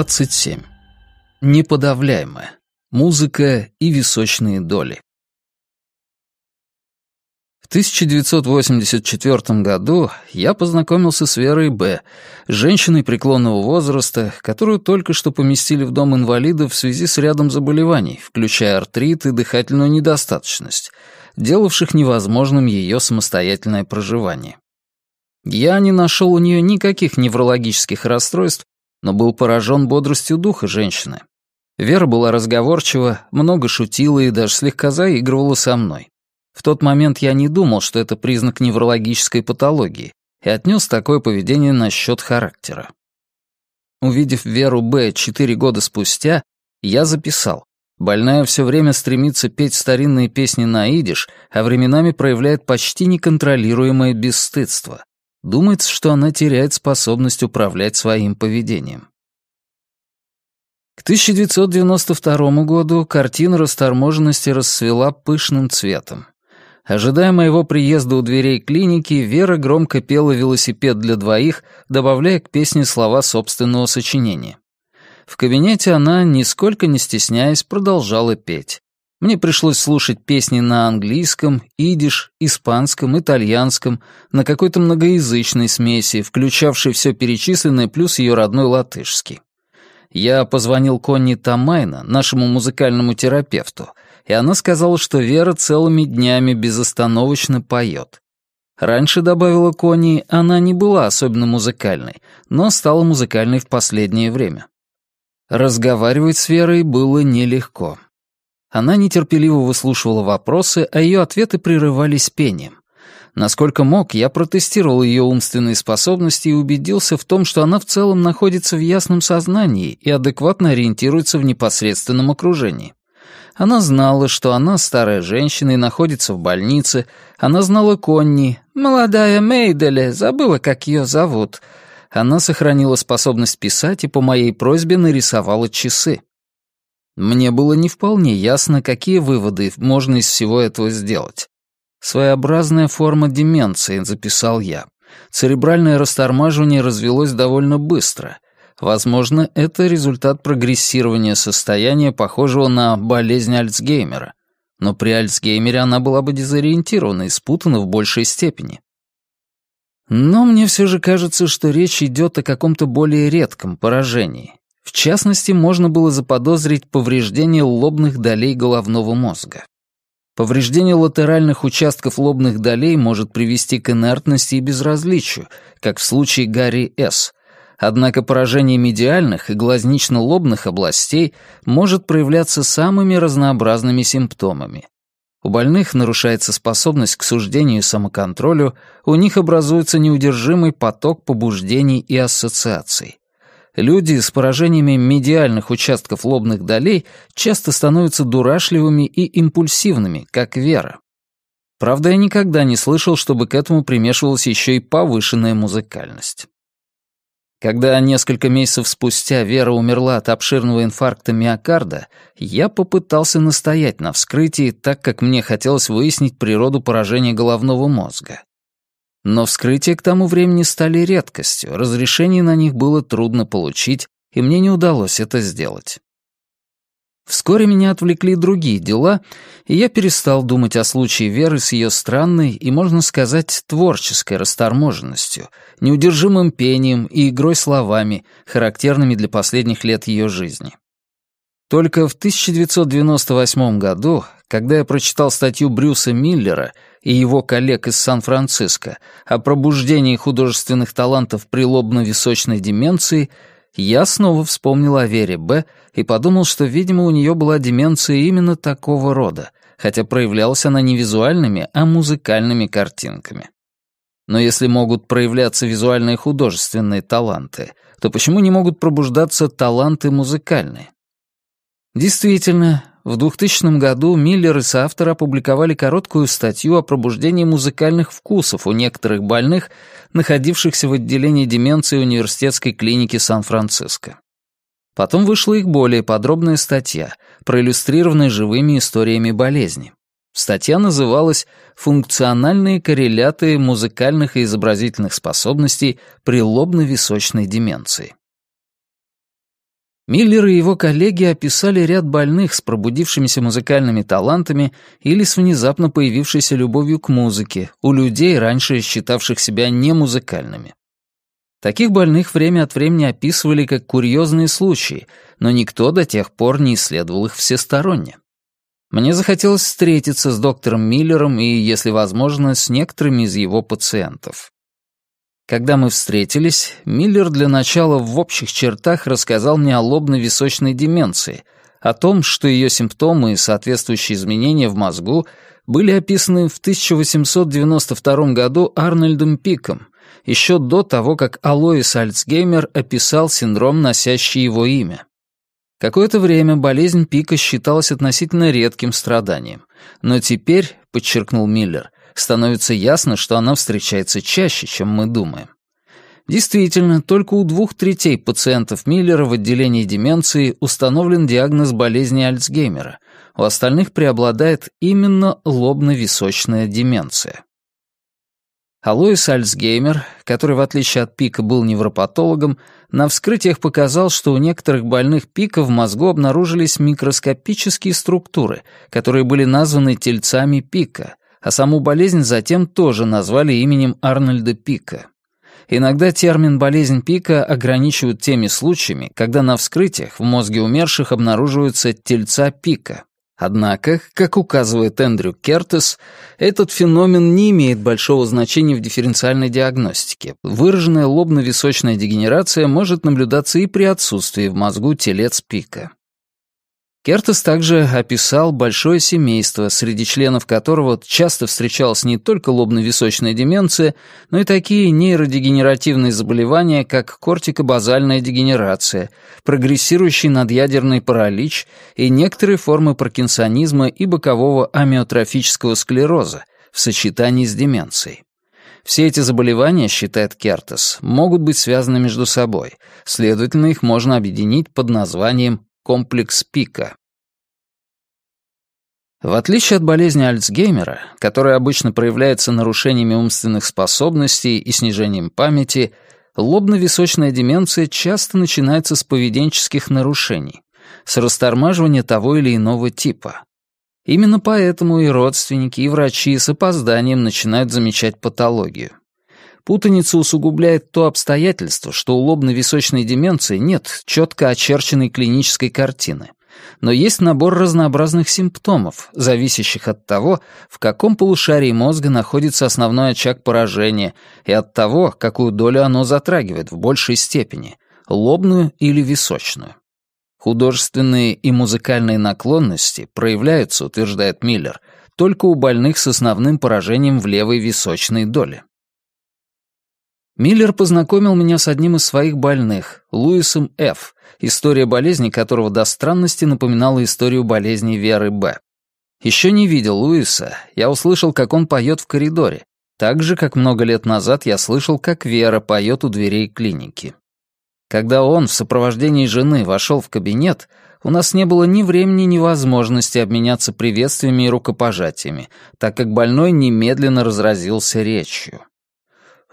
27. Неподавляемая. Музыка и височные доли. В 1984 году я познакомился с Верой Б., женщиной преклонного возраста, которую только что поместили в дом инвалидов в связи с рядом заболеваний, включая артрит и дыхательную недостаточность, делавших невозможным ее самостоятельное проживание. Я не нашел у нее никаких неврологических расстройств но был поражен бодростью духа женщины. Вера была разговорчива, много шутила и даже слегка заигрывала со мной. В тот момент я не думал, что это признак неврологической патологии, и отнес такое поведение на счет характера. Увидев Веру Б. четыре года спустя, я записал. Больная все время стремится петь старинные песни на идиш, а временами проявляет почти неконтролируемое бесстыдство. Думается, что она теряет способность управлять своим поведением. К 1992 году картина расторможенности расцвела пышным цветом. Ожидая моего приезда у дверей клиники, Вера громко пела «Велосипед для двоих», добавляя к песне слова собственного сочинения. В кабинете она, нисколько не стесняясь, продолжала петь. Мне пришлось слушать песни на английском, идиш, испанском, итальянском, на какой-то многоязычной смеси, включавшей все перечисленное плюс ее родной латышский. Я позвонил Конни Тамайна, нашему музыкальному терапевту, и она сказала, что Вера целыми днями безостановочно поет. Раньше, добавила Конни, она не была особенно музыкальной, но стала музыкальной в последнее время. Разговаривать с Верой было нелегко. Она нетерпеливо выслушивала вопросы, а ее ответы прерывались пением. Насколько мог, я протестировал ее умственные способности и убедился в том, что она в целом находится в ясном сознании и адекватно ориентируется в непосредственном окружении. Она знала, что она старая женщина и находится в больнице. Она знала Конни. «Молодая Мейделе, забыла, как ее зовут». Она сохранила способность писать и по моей просьбе нарисовала часы. Мне было не вполне ясно, какие выводы можно из всего этого сделать. «Своеобразная форма деменции», — записал я. «Церебральное растормаживание развелось довольно быстро. Возможно, это результат прогрессирования состояния, похожего на болезнь Альцгеймера. Но при Альцгеймере она была бы дезориентирована и спутана в большей степени». Но мне все же кажется, что речь идет о каком-то более редком поражении, в частности, можно было заподозрить повреждение лобных долей головного мозга. Повреждение латеральных участков лобных долей может привести к инертности и безразличию, как в случае Гарри С. Однако поражение медиальных и глазнично-лобных областей может проявляться самыми разнообразными симптомами. У больных нарушается способность к суждению и самоконтролю, у них образуется неудержимый поток побуждений и ассоциаций люди с поражениями медиальных участков лобных долей часто становятся дурашливыми и импульсивными, как Вера. Правда, я никогда не слышал, чтобы к этому примешивалась еще и повышенная музыкальность. Когда несколько месяцев спустя Вера умерла от обширного инфаркта миокарда, я попытался настоять на вскрытии, так как мне хотелось выяснить природу поражения головного мозга. Но вскрытия к тому времени стали редкостью, разрешений на них было трудно получить, и мне не удалось это сделать. Вскоре меня отвлекли другие дела, и я перестал думать о случае Веры с ее странной и, можно сказать, творческой расторможенностью, неудержимым пением и игрой словами, характерными для последних лет ее жизни. Только в 1998 году, когда я прочитал статью Брюса Миллера и его коллег из Сан-Франциско о пробуждении художественных талантов при лобно-височной деменции, я снова вспомнил о Вере Б. и подумал, что, видимо, у нее была деменция именно такого рода, хотя проявлялась она не визуальными, а музыкальными картинками. Но если могут проявляться визуальные художественные таланты, то почему не могут пробуждаться таланты музыкальные? Действительно, в 2000 году Миллер и соавтор опубликовали короткую статью о пробуждении музыкальных вкусов у некоторых больных, находившихся в отделении деменции университетской клиники Сан-Франциско. Потом вышла их более подробная статья, проиллюстрированная живыми историями болезни. Статья называлась «Функциональные корреляты музыкальных и изобразительных способностей при лобно-височной деменции». Миллер и его коллеги описали ряд больных с пробудившимися музыкальными талантами или с внезапно появившейся любовью к музыке у людей, раньше считавших себя немузыкальными. Таких больных время от времени описывали как курьезные случаи, но никто до тех пор не исследовал их всесторонне. Мне захотелось встретиться с доктором Миллером и, если возможно, с некоторыми из его пациентов. Когда мы встретились, Миллер для начала в общих чертах рассказал мне о лобно-височной деменции, о том, что ее симптомы и соответствующие изменения в мозгу были описаны в 1892 году Арнольдом Пиком, еще до того, как Алоис Альцгеймер описал синдром, носящий его имя. Какое-то время болезнь Пика считалась относительно редким страданием, но теперь, подчеркнул Миллер, становится ясно, что она встречается чаще, чем мы думаем. Действительно, только у двух третей пациентов Миллера в отделении деменции установлен диагноз болезни Альцгеймера, у остальных преобладает именно лобно-височная деменция. Алоис Альцгеймер, который, в отличие от Пика, был невропатологом, на вскрытиях показал, что у некоторых больных Пика в мозгу обнаружились микроскопические структуры, которые были названы тельцами Пика, а саму болезнь затем тоже назвали именем Арнольда Пика. Иногда термин «болезнь Пика» ограничивают теми случаями, когда на вскрытиях в мозге умерших обнаруживаются тельца Пика. Однако, как указывает Эндрю Кертес, этот феномен не имеет большого значения в дифференциальной диагностике. Выраженная лобно-височная дегенерация может наблюдаться и при отсутствии в мозгу телец Пика. Кертес также описал большое семейство, среди членов которого часто встречалась не только лобно-височная деменция, но и такие нейродегенеративные заболевания, как кортикобазальная дегенерация, прогрессирующий надъядерный паралич и некоторые формы паркинсонизма и бокового амиотрофического склероза в сочетании с деменцией. Все эти заболевания, считает Кертес, могут быть связаны между собой, следовательно, их можно объединить под названием комплекс пика. В отличие от болезни Альцгеймера, которая обычно проявляется нарушениями умственных способностей и снижением памяти, лобно-височная деменция часто начинается с поведенческих нарушений, с растормаживания того или иного типа. Именно поэтому и родственники, и врачи с опозданием начинают замечать патологию. Путаницу усугубляет то обстоятельство, что у лобно-височной деменции нет четко очерченной клинической картины, но есть набор разнообразных симптомов, зависящих от того, в каком полушарии мозга находится основной очаг поражения и от того, какую долю оно затрагивает в большей степени — лобную или височную. Художественные и музыкальные наклонности проявляются, утверждает Миллер, только у больных с основным поражением в левой височной доле. Миллер познакомил меня с одним из своих больных, Луисом Ф., история болезни которого до странности напоминала историю болезни Веры Б. Еще не видел Луиса, я услышал, как он поет в коридоре, так же, как много лет назад я слышал, как Вера поет у дверей клиники. Когда он в сопровождении жены вошел в кабинет, у нас не было ни времени, ни возможности обменяться приветствиями и рукопожатиями, так как больной немедленно разразился речью.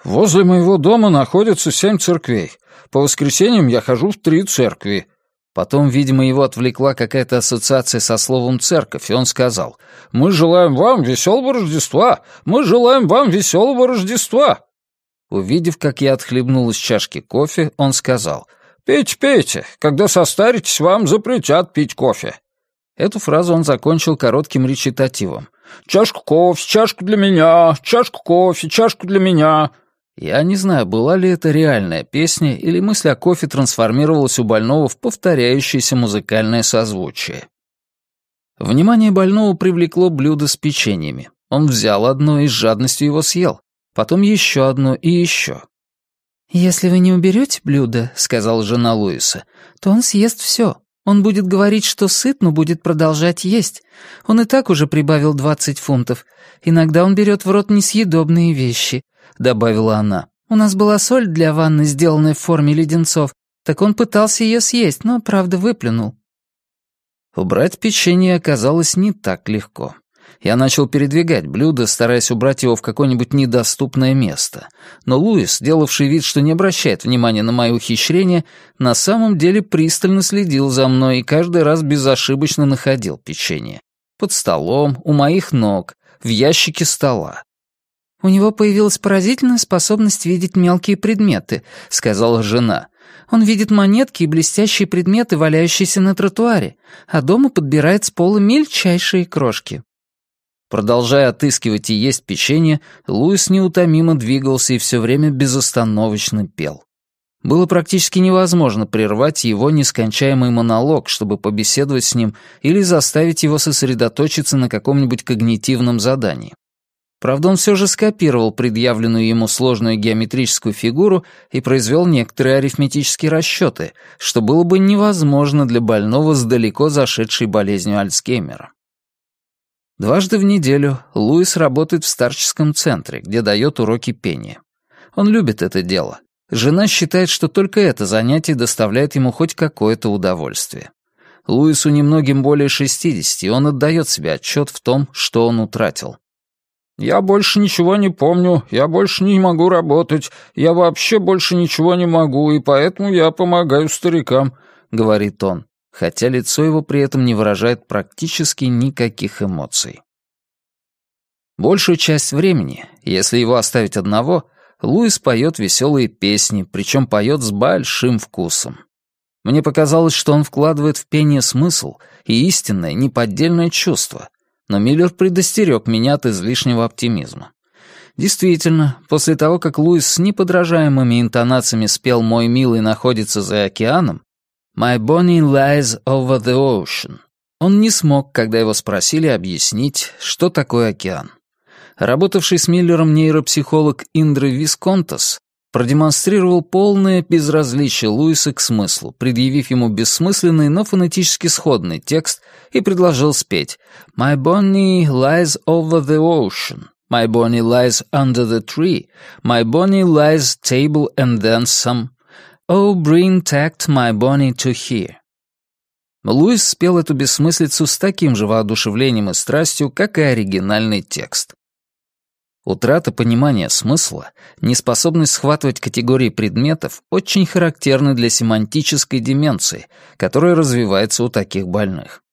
Возле моего дома находятся семь церквей. По воскресеньям я хожу в три церкви». Потом, видимо, его отвлекла какая-то ассоциация со словом «церковь», и он сказал, «Мы желаем вам веселого Рождества! Мы желаем вам веселого Рождества!» Увидев, как я отхлебнул из чашки кофе, он сказал, «Пейте, пейте, когда состаритесь, вам запретят пить кофе». Эту фразу он закончил коротким речитативом. «Чашку кофе, чашку для меня, чашку кофе, чашку для меня». Я не знаю, была ли это реальная песня, или мысль о кофе трансформировалась у больного в повторяющееся музыкальное созвучие. Внимание больного привлекло блюдо с печеньями. Он взял одно и с жадностью его съел, потом еще одно и еще. «Если вы не уберете блюдо», — сказала жена Луиса, — «то он съест все. Он будет говорить, что сыт, но будет продолжать есть. Он и так уже прибавил 20 фунтов. Иногда он берет в рот несъедобные вещи. — добавила она. «У нас была соль для ванны, сделанная в форме леденцов, так он пытался ее съесть, но, правда, выплюнул». Убрать печенье оказалось не так легко. Я начал передвигать блюдо, стараясь убрать его в какое-нибудь недоступное место. Но Луис, делавший вид, что не обращает внимания на мои ухищрения, на самом деле пристально следил за мной и каждый раз безошибочно находил печенье. Под столом, у моих ног, в ящике стола. «У него появилась поразительная способность видеть мелкие предметы», — сказала жена. «Он видит монетки и блестящие предметы, валяющиеся на тротуаре, а дома подбирает с пола мельчайшие крошки». Продолжая отыскивать и есть печенье, Луис неутомимо двигался и все время безостановочно пел. Было практически невозможно прервать его нескончаемый монолог, чтобы побеседовать с ним или заставить его сосредоточиться на каком-нибудь когнитивном задании. Правда, он все же скопировал предъявленную ему сложную геометрическую фигуру и произвел некоторые арифметические расчеты, что было бы невозможно для больного с далеко зашедшей болезнью Альцгеймера. Дважды в неделю Луис работает в старческом центре, где дает уроки пения. Он любит это дело. Жена считает, что только это занятие доставляет ему хоть какое-то удовольствие. Луису немногим более 60, и он отдает себе отчет в том, что он утратил. Я больше ничего не помню, я больше не могу работать, я вообще больше ничего не могу, и поэтому я помогаю старикам», — говорит он, хотя лицо его при этом не выражает практически никаких эмоций. Большую часть времени, если его оставить одного, Луис поет веселые песни, причем поет с большим вкусом. Мне показалось, что он вкладывает в пение смысл и истинное, неподдельное чувство, но Миллер предостерег меня от излишнего оптимизма. Действительно, после того, как Луис с неподражаемыми интонациями спел «Мой милый находится за океаном», «My Bonnie lies over the ocean», он не смог, когда его спросили, объяснить, что такое океан. Работавший с Миллером нейропсихолог Индры Висконтас продемонстрировал полное безразличие Луиса к смыслу, предъявив ему бессмысленный, но фонетически сходный текст и предложил спеть «My Bonnie lies over the ocean», «My Bonnie lies under the tree», «My Bonnie lies table and then some», «Oh, bring tact my Bonnie to here». Луис спел эту бессмыслицу с таким же воодушевлением и страстью, как и оригинальный текст. Утрата понимания смысла, неспособность схватывать категории предметов очень характерны для семантической деменции, которая развивается у таких больных.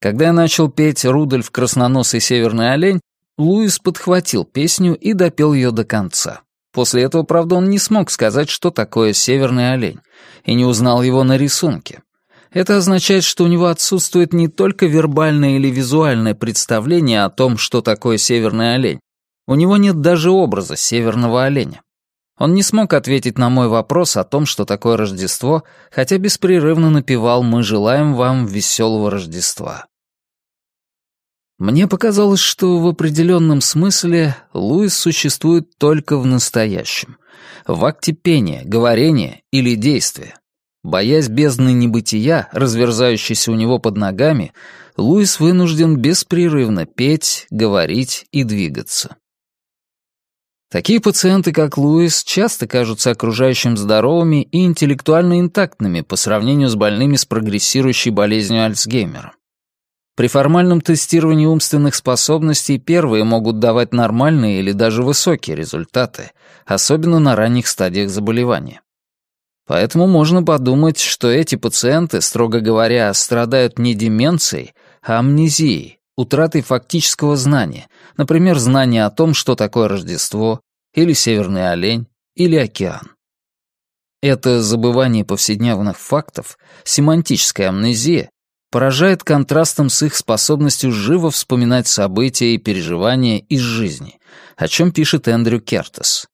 Когда я начал петь «Рудольф, красноносый северный олень», Луис подхватил песню и допел ее до конца. После этого, правда, он не смог сказать, что такое северный олень, и не узнал его на рисунке. Это означает, что у него отсутствует не только вербальное или визуальное представление о том, что такое северный олень, у него нет даже образа северного оленя. Он не смог ответить на мой вопрос о том, что такое Рождество, хотя беспрерывно напевал «Мы желаем вам веселого Рождества». Мне показалось, что в определенном смысле Луис существует только в настоящем, в акте пения, говорения или действия. Боясь бездны небытия, разверзающейся у него под ногами, Луис вынужден беспрерывно петь, говорить и двигаться. Такие пациенты, как Луис, часто кажутся окружающим здоровыми и интеллектуально интактными по сравнению с больными с прогрессирующей болезнью Альцгеймера. При формальном тестировании умственных способностей первые могут давать нормальные или даже высокие результаты, особенно на ранних стадиях заболевания. Поэтому можно подумать, что эти пациенты, строго говоря, страдают не деменцией, а амнезией, утратой фактического знания, например, знания о том, что такое Рождество, или северный олень, или океан. Это забывание повседневных фактов, семантическая амнезия, поражает контрастом с их способностью живо вспоминать события и переживания из жизни, о чем пишет Эндрю Кертес.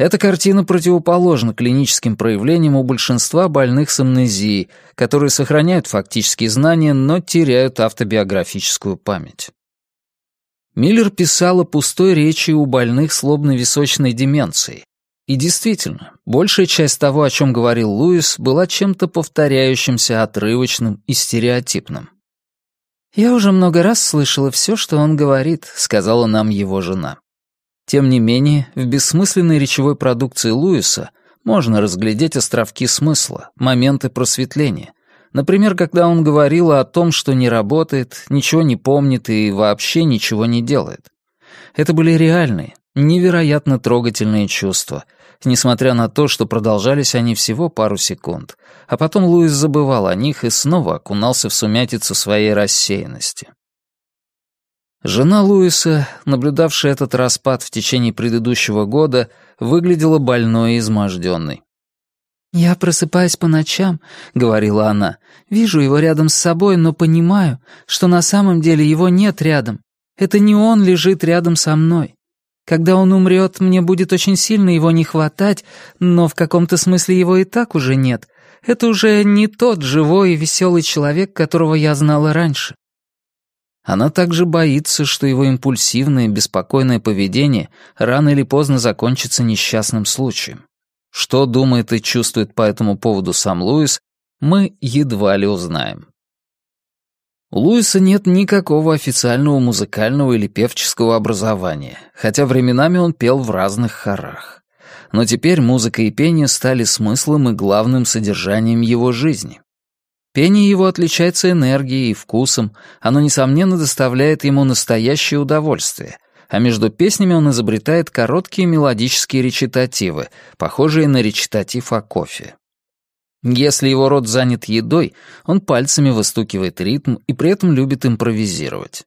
Эта картина противоположна клиническим проявлениям у большинства больных с амнезией, которые сохраняют фактические знания, но теряют автобиографическую память. Миллер писал о пустой речи у больных с лобно-височной деменцией. И действительно, большая часть того, о чем говорил Луис, была чем-то повторяющимся, отрывочным и стереотипным. «Я уже много раз слышала все, что он говорит», — сказала нам его жена. Тем не менее, в бессмысленной речевой продукции Луиса можно разглядеть островки смысла, моменты просветления. Например, когда он говорил о том, что не работает, ничего не помнит и вообще ничего не делает. Это были реальные, невероятно трогательные чувства, несмотря на то, что продолжались они всего пару секунд, а потом Луис забывал о них и снова окунался в сумятицу своей рассеянности. Жена Луиса, наблюдавшая этот распад в течение предыдущего года, выглядела больной и изможденной. «Я просыпаюсь по ночам», — говорила она, — «вижу его рядом с собой, но понимаю, что на самом деле его нет рядом. Это не он лежит рядом со мной. Когда он умрет, мне будет очень сильно его не хватать, но в каком-то смысле его и так уже нет. Это уже не тот живой и веселый человек, которого я знала раньше. Она также боится, что его импульсивное, беспокойное поведение рано или поздно закончится несчастным случаем. Что думает и чувствует по этому поводу сам Луис, мы едва ли узнаем. У Луиса нет никакого официального музыкального или певческого образования, хотя временами он пел в разных хорах. Но теперь музыка и пение стали смыслом и главным содержанием его жизни. Пение его отличается энергией и вкусом, оно, несомненно, доставляет ему настоящее удовольствие, а между песнями он изобретает короткие мелодические речитативы, похожие на речитатив о кофе. Если его рот занят едой, он пальцами выстукивает ритм и при этом любит импровизировать.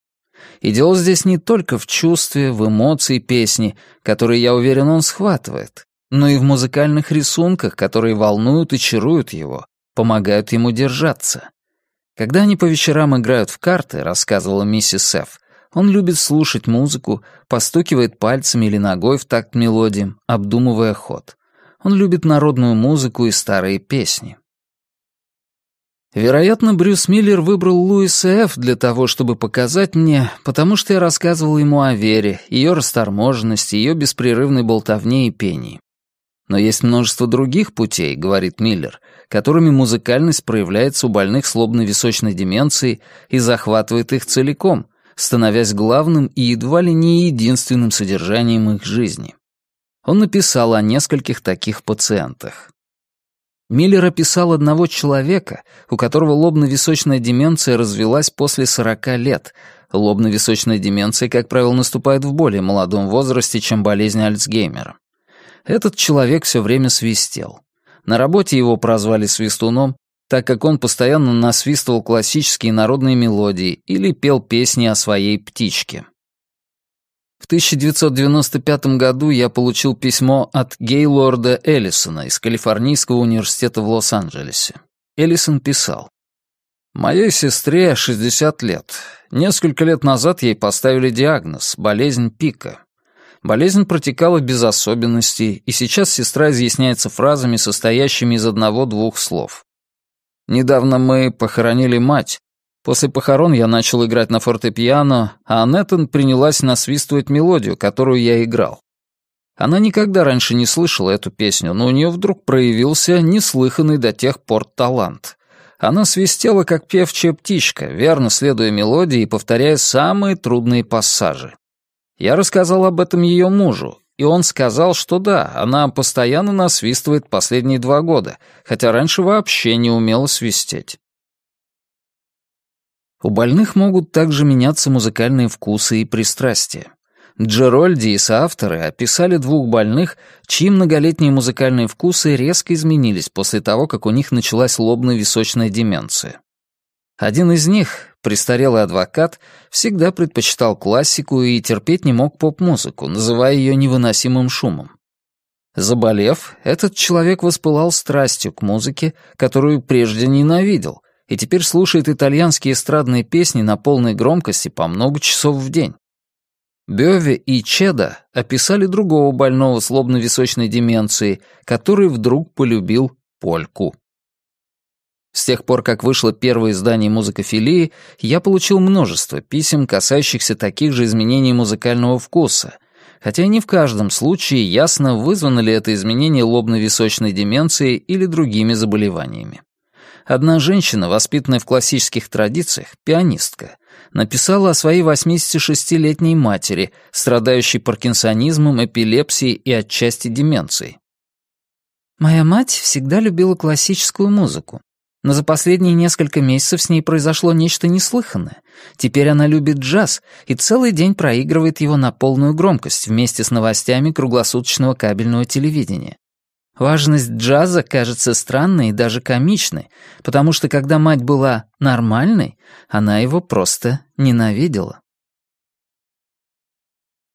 И дело здесь не только в чувстве, в эмоции песни, которые, я уверен, он схватывает, но и в музыкальных рисунках, которые волнуют и чаруют его, помогают ему держаться. Когда они по вечерам играют в карты, рассказывала миссис Ф, он любит слушать музыку, постукивает пальцами или ногой в такт мелодиям, обдумывая ход. Он любит народную музыку и старые песни. Вероятно, Брюс Миллер выбрал Луиса Ф. для того, чтобы показать мне, потому что я рассказывал ему о Вере, ее расторможенности, ее беспрерывной болтовне и пении. Но есть множество других путей, говорит Миллер, которыми музыкальность проявляется у больных с лобно-височной деменцией и захватывает их целиком, становясь главным и едва ли не единственным содержанием их жизни. Он написал о нескольких таких пациентах. Миллер описал одного человека, у которого лобно-височная деменция развелась после 40 лет. Лобно-височная деменция, как правило, наступает в более молодом возрасте, чем болезнь Альцгеймера. Этот человек все время свистел. На работе его прозвали свистуном, так как он постоянно насвистывал классические народные мелодии или пел песни о своей птичке. В 1995 году я получил письмо от Гейлорда Эллисона из Калифорнийского университета в Лос-Анджелесе. Эллисон писал. «Моей сестре 60 лет. Несколько лет назад ей поставили диагноз – болезнь пика. Болезнь протекала без особенностей, и сейчас сестра изъясняется фразами, состоящими из одного-двух слов. «Недавно мы похоронили мать. После похорон я начал играть на фортепиано, а Анеттон принялась насвистывать мелодию, которую я играл. Она никогда раньше не слышала эту песню, но у нее вдруг проявился неслыханный до тех пор талант. Она свистела, как певчая птичка, верно следуя мелодии и повторяя самые трудные пассажи. Я рассказал об этом ее мужу, и он сказал, что да, она постоянно насвистывает последние два года, хотя раньше вообще не умела свистеть. У больных могут также меняться музыкальные вкусы и пристрастия. Джерольди и соавторы описали двух больных, чьи многолетние музыкальные вкусы резко изменились после того, как у них началась лобно-височная деменция. Один из них, Престарелый адвокат всегда предпочитал классику и терпеть не мог поп-музыку, называя ее невыносимым шумом. Заболев, этот человек воспылал страстью к музыке, которую прежде ненавидел, и теперь слушает итальянские эстрадные песни на полной громкости по много часов в день. Бёве и Чеда описали другого больного с височной деменции, который вдруг полюбил польку. С тех пор, как вышло первое издание музыкофилии, я получил множество писем, касающихся таких же изменений музыкального вкуса, хотя не в каждом случае ясно, вызвано ли это изменение лобно-височной деменцией или другими заболеваниями. Одна женщина, воспитанная в классических традициях, пианистка, написала о своей 86-летней матери, страдающей паркинсонизмом, эпилепсией и отчасти деменцией. «Моя мать всегда любила классическую музыку но за последние несколько месяцев с ней произошло нечто неслыханное. Теперь она любит джаз и целый день проигрывает его на полную громкость вместе с новостями круглосуточного кабельного телевидения. Важность джаза кажется странной и даже комичной, потому что когда мать была нормальной, она его просто ненавидела.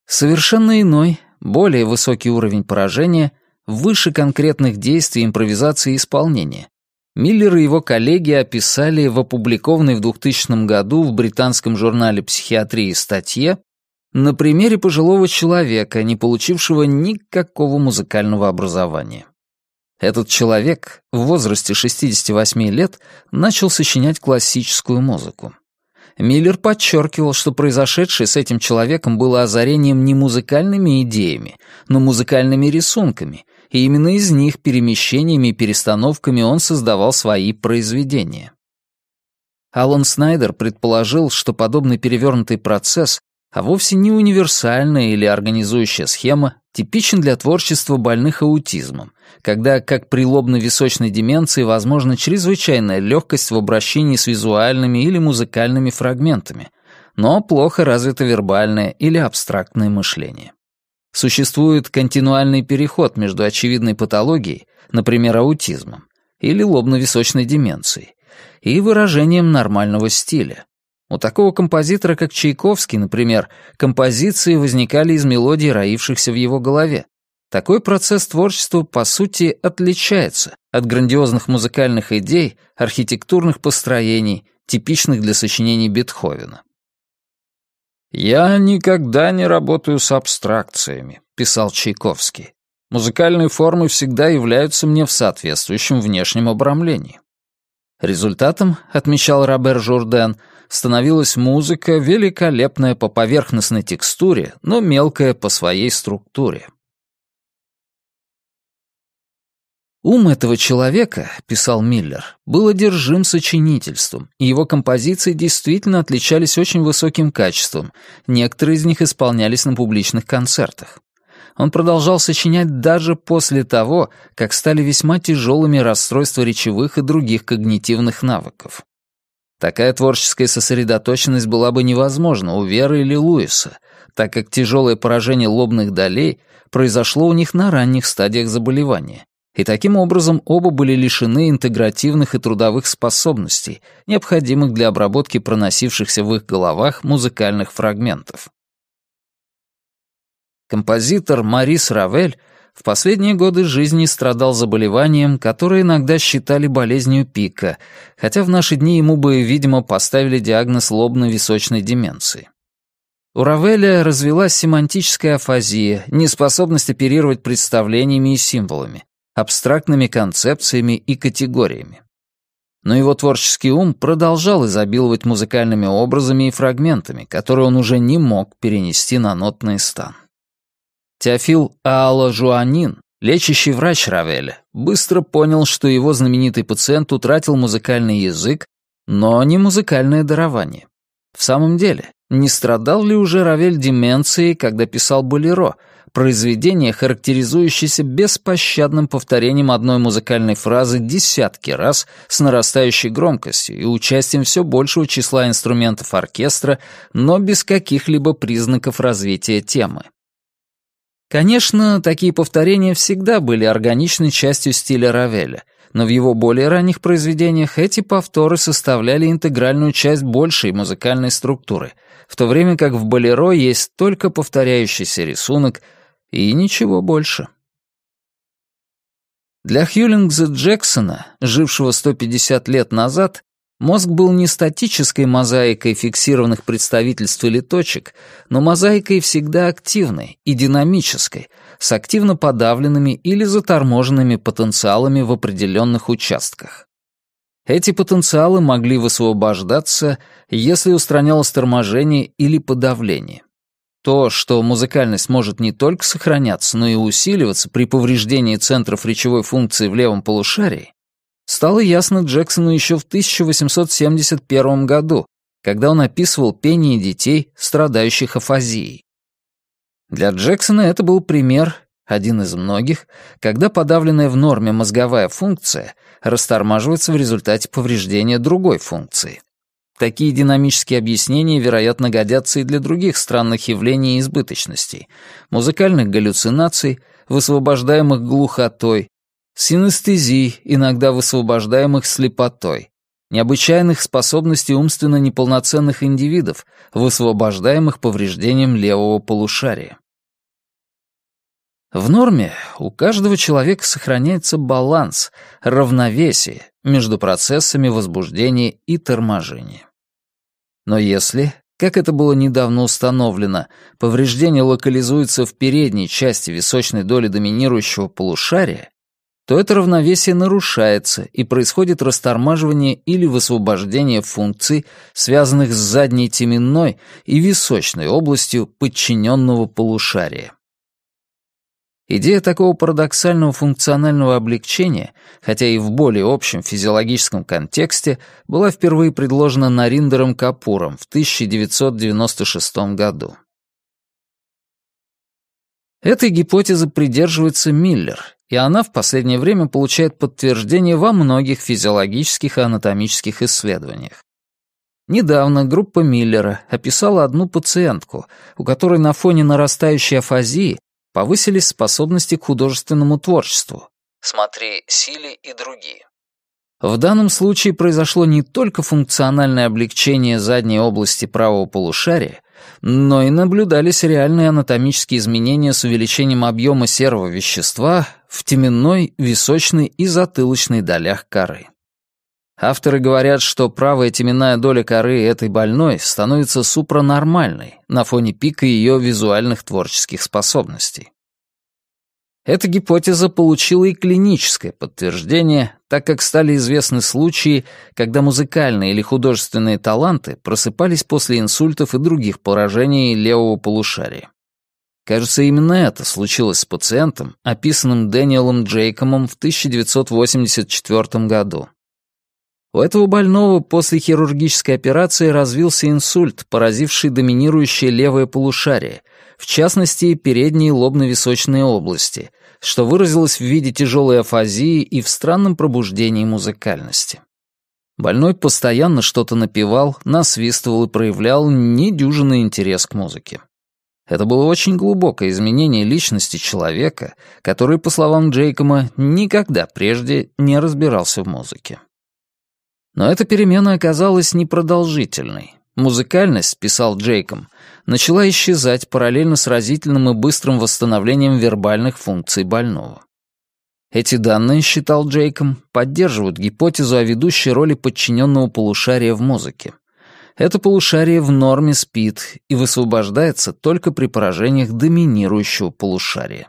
Совершенно иной, более высокий уровень поражения, выше конкретных действий, импровизации и исполнения, Миллер и его коллеги описали в опубликованной в 2000 году в британском журнале «Психиатрии» статье на примере пожилого человека, не получившего никакого музыкального образования. Этот человек в возрасте 68 лет начал сочинять классическую музыку. Миллер подчеркивал, что произошедшее с этим человеком было озарением не музыкальными идеями, но музыкальными рисунками — и именно из них перемещениями и перестановками он создавал свои произведения. Алан Снайдер предположил, что подобный перевернутый процесс, а вовсе не универсальная или организующая схема, типичен для творчества больных аутизмом, когда, как при лобно-височной деменции, возможна чрезвычайная легкость в обращении с визуальными или музыкальными фрагментами, но плохо развито вербальное или абстрактное мышление существует континуальный переход между очевидной патологией, например, аутизмом, или лобно-височной деменцией, и выражением нормального стиля. У такого композитора, как Чайковский, например, композиции возникали из мелодий, роившихся в его голове. Такой процесс творчества, по сути, отличается от грандиозных музыкальных идей, архитектурных построений, типичных для сочинений Бетховена. «Я никогда не работаю с абстракциями», — писал Чайковский. «Музыкальные формы всегда являются мне в соответствующем внешнем обрамлении». Результатом, отмечал Робер Журден, становилась музыка, великолепная по поверхностной текстуре, но мелкая по своей структуре. «Ум этого человека, — писал Миллер, — был одержим сочинительством, и его композиции действительно отличались очень высоким качеством, некоторые из них исполнялись на публичных концертах. Он продолжал сочинять даже после того, как стали весьма тяжелыми расстройства речевых и других когнитивных навыков. Такая творческая сосредоточенность была бы невозможна у Веры или Луиса, так как тяжелое поражение лобных долей произошло у них на ранних стадиях заболевания и таким образом оба были лишены интегративных и трудовых способностей, необходимых для обработки проносившихся в их головах музыкальных фрагментов. Композитор Марис Равель в последние годы жизни страдал заболеванием, которое иногда считали болезнью пика, хотя в наши дни ему бы, видимо, поставили диагноз лобно-височной деменции. У Равеля развилась семантическая афазия, неспособность оперировать представлениями и символами абстрактными концепциями и категориями. Но его творческий ум продолжал изобиловать музыкальными образами и фрагментами, которые он уже не мог перенести на нотный стан. Теофил Аала Жуанин, лечащий врач Равеля, быстро понял, что его знаменитый пациент утратил музыкальный язык, но не музыкальное дарование. В самом деле, не страдал ли уже Равель деменцией, когда писал «Болеро», произведение, характеризующееся беспощадным повторением одной музыкальной фразы десятки раз с нарастающей громкостью и участием все большего числа инструментов оркестра, но без каких-либо признаков развития темы. Конечно, такие повторения всегда были органичной частью стиля Равеля, но в его более ранних произведениях эти повторы составляли интегральную часть большей музыкальной структуры, в то время как в «Болеро» есть только повторяющийся рисунок, и ничего больше. Для Хьюлингза Джексона, жившего 150 лет назад, мозг был не статической мозаикой фиксированных представительств или точек, но мозаикой всегда активной и динамической, с активно подавленными или заторможенными потенциалами в определенных участках. Эти потенциалы могли высвобождаться, если устранялось торможение или подавление. То, что музыкальность может не только сохраняться, но и усиливаться при повреждении центров речевой функции в левом полушарии, стало ясно Джексону еще в 1871 году, когда он описывал пение детей, страдающих афазией. Для Джексона это был пример, один из многих, когда подавленная в норме мозговая функция растормаживается в результате повреждения другой функции. Такие динамические объяснения, вероятно, годятся и для других странных явлений и избыточностей, музыкальных галлюцинаций, высвобождаемых глухотой, синестезий, иногда высвобождаемых слепотой, необычайных способностей умственно неполноценных индивидов, высвобождаемых повреждением левого полушария. В норме у каждого человека сохраняется баланс, равновесие между процессами возбуждения и торможения. Но если, как это было недавно установлено, повреждение локализуется в передней части височной доли доминирующего полушария, то это равновесие нарушается и происходит растормаживание или высвобождение функций, связанных с задней теменной и височной областью подчиненного полушария. Идея такого парадоксального функционального облегчения, хотя и в более общем физиологическом контексте, была впервые предложена Нариндером Капуром в 1996 году. Этой гипотезы придерживается Миллер, и она в последнее время получает подтверждение во многих физиологических и анатомических исследованиях. Недавно группа Миллера описала одну пациентку, у которой на фоне нарастающей афазии повысились способности к художественному творчеству. Смотри «Сили» и другие. В данном случае произошло не только функциональное облегчение задней области правого полушария, но и наблюдались реальные анатомические изменения с увеличением объема серого вещества в теменной, височной и затылочной долях коры. Авторы говорят, что правая теменная доля коры этой больной становится супранормальной на фоне пика ее визуальных творческих способностей. Эта гипотеза получила и клиническое подтверждение, так как стали известны случаи, когда музыкальные или художественные таланты просыпались после инсультов и других поражений левого полушария. Кажется, именно это случилось с пациентом, описанным Дэниелом Джейкомом в 1984 году. У этого больного после хирургической операции развился инсульт, поразивший доминирующее левое полушарие, в частности, передние лобно-височные области, что выразилось в виде тяжелой афазии и в странном пробуждении музыкальности. Больной постоянно что-то напевал, насвистывал и проявлял недюжинный интерес к музыке. Это было очень глубокое изменение личности человека, который, по словам Джейкома, никогда прежде не разбирался в музыке. Но эта перемена оказалась непродолжительной. Музыкальность, писал Джейком, начала исчезать параллельно с разительным и быстрым восстановлением вербальных функций больного. Эти данные, считал Джейком, поддерживают гипотезу о ведущей роли подчиненного полушария в музыке. Это полушарие в норме спит и высвобождается только при поражениях доминирующего полушария.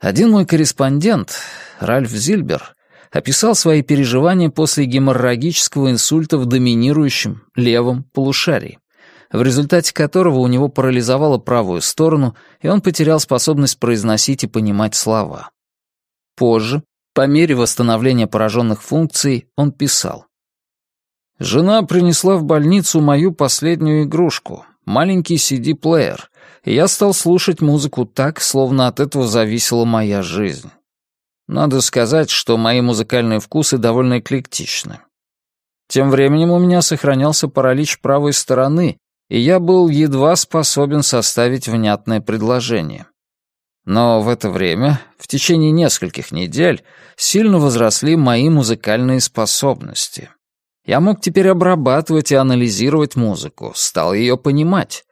Один мой корреспондент, Ральф Зильбер, описал свои переживания после геморрагического инсульта в доминирующем левом полушарии, в результате которого у него парализовало правую сторону, и он потерял способность произносить и понимать слова. Позже, по мере восстановления пораженных функций, он писал. «Жена принесла в больницу мою последнюю игрушку, маленький CD-плеер, и я стал слушать музыку так, словно от этого зависела моя жизнь. Надо сказать, что мои музыкальные вкусы довольно эклектичны. Тем временем у меня сохранялся паралич правой стороны, и я был едва способен составить внятное предложение. Но в это время, в течение нескольких недель, сильно возросли мои музыкальные способности. Я мог теперь обрабатывать и анализировать музыку, стал ее понимать.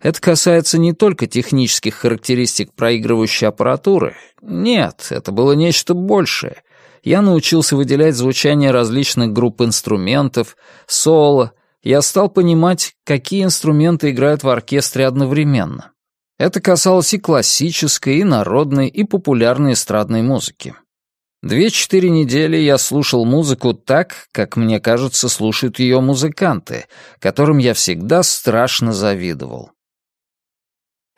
Это касается не только технических характеристик проигрывающей аппаратуры. Нет, это было нечто большее. Я научился выделять звучание различных групп инструментов, соло. Я стал понимать, какие инструменты играют в оркестре одновременно. Это касалось и классической, и народной, и популярной эстрадной музыки. Две-четыре недели я слушал музыку так, как, мне кажется, слушают ее музыканты, которым я всегда страшно завидовал.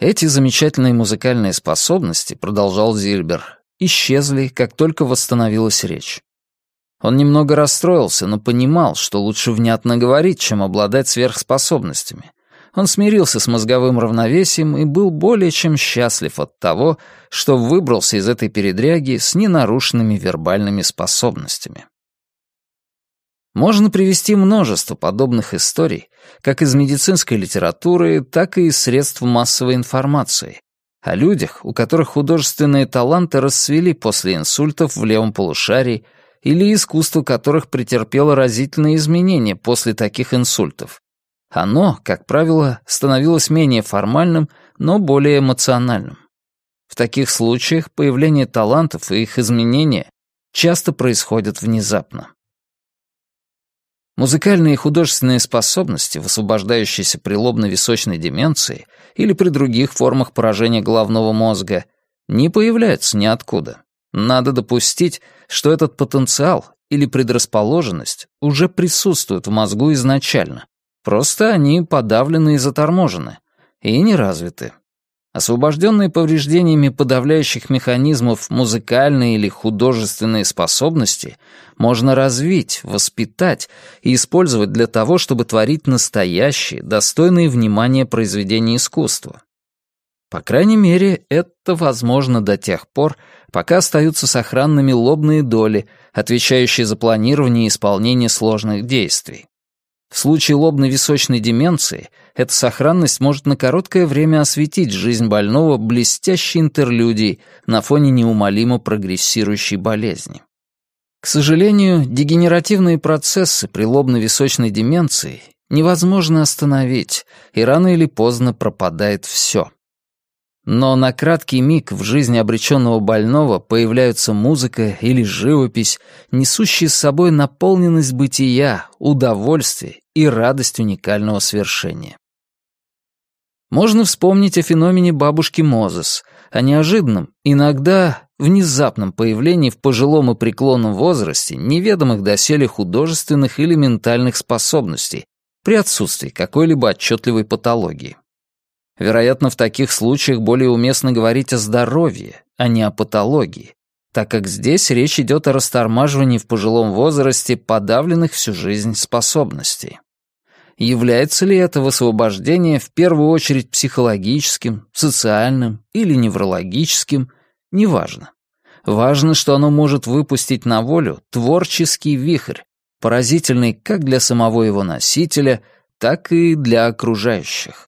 Эти замечательные музыкальные способности, продолжал Зильбер, исчезли, как только восстановилась речь. Он немного расстроился, но понимал, что лучше внятно говорить, чем обладать сверхспособностями. Он смирился с мозговым равновесием и был более чем счастлив от того, что выбрался из этой передряги с ненарушенными вербальными способностями. Можно привести множество подобных историй, как из медицинской литературы, так и из средств массовой информации, о людях, у которых художественные таланты расцвели после инсультов в левом полушарии или искусство которых претерпело разительные изменения после таких инсультов. Оно, как правило, становилось менее формальным, но более эмоциональным. В таких случаях появление талантов и их изменения часто происходят внезапно. Музыкальные и художественные способности, высвобождающиеся при лобно-височной деменции или при других формах поражения головного мозга, не появляются ниоткуда. Надо допустить, что этот потенциал или предрасположенность уже присутствует в мозгу изначально. Просто они подавлены и заторможены, и не развиты. Освобожденные повреждениями подавляющих механизмов музыкальные или художественные способности можно развить, воспитать и использовать для того, чтобы творить настоящие, достойные внимания произведения искусства. По крайней мере, это возможно до тех пор, пока остаются сохранными лобные доли, отвечающие за планирование и исполнение сложных действий. В случае лобно-височной деменции – эта сохранность может на короткое время осветить жизнь больного блестящей интерлюдией на фоне неумолимо прогрессирующей болезни. К сожалению, дегенеративные процессы при лобно-височной деменции невозможно остановить, и рано или поздно пропадает все. Но на краткий миг в жизни обреченного больного появляются музыка или живопись, несущие с собой наполненность бытия, удовольствие и радость уникального свершения. Можно вспомнить о феномене бабушки Мозес, о неожиданном, иногда внезапном появлении в пожилом и преклонном возрасте неведомых доселе художественных или ментальных способностей при отсутствии какой-либо отчетливой патологии. Вероятно, в таких случаях более уместно говорить о здоровье, а не о патологии, так как здесь речь идет о растормаживании в пожилом возрасте подавленных всю жизнь способностей является ли это высвобождение в первую очередь психологическим, социальным или неврологическим, неважно. Важно, что оно может выпустить на волю творческий вихрь, поразительный как для самого его носителя, так и для окружающих.